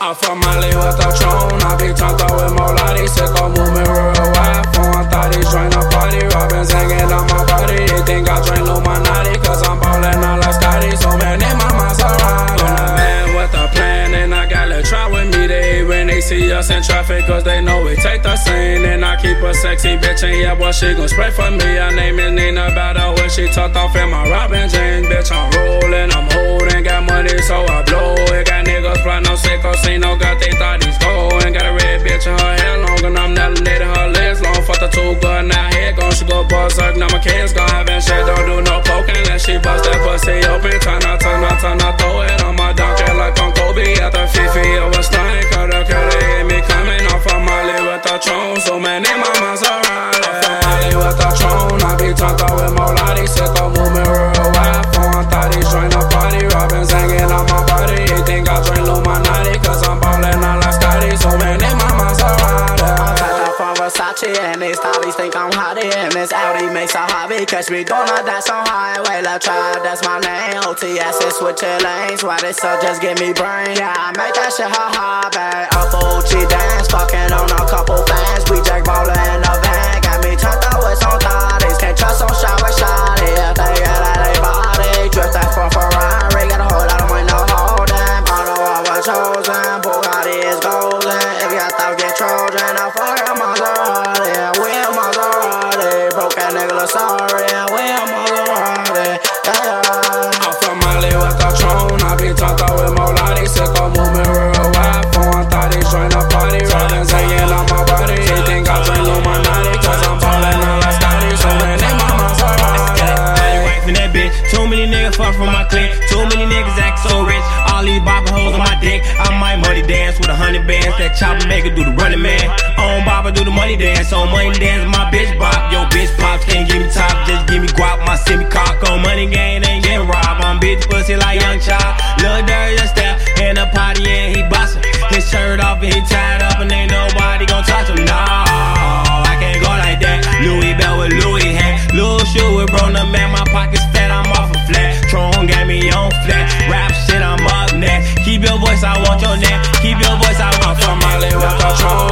I fuck Molly with the throne. I be turned up with Molati. Sicko moving worldwide. Foreign thotties join the party. Robin's hanging on my body. They think I drink Illuminati. Cause I'm ballin' out like Scotty. So man, in my Maserati. I'm the man with a plan. And I got to try with me. They when they see us in traffic. Cause they know we take the scene. And I keep a sexy bitch. And yeah, boy, she gon' spray for me. Her name is Nina. Her when she tucked off in my Robin jeans. Bitch, I'm rolling. I'm holding. Got And these thotties think I'm hottie And this Audi makes a hobby. Catch me doing a dance on highway. La Tribe, that's my name. OTS is switching lanes. Why they so just give me brain? Yeah, I make that shit her hobby Up Gucci dance Fucking many niggas fuck from my clique. Too many niggas act so rich. All these bobber hoes on my dick. I might money dance with a hundred bands. That chopper maker do the running man. On bobber do the money dance. On money dance, my bitch bop. Yo, bitch pops I want your name. Keep your voice out my phone. My lady, walk out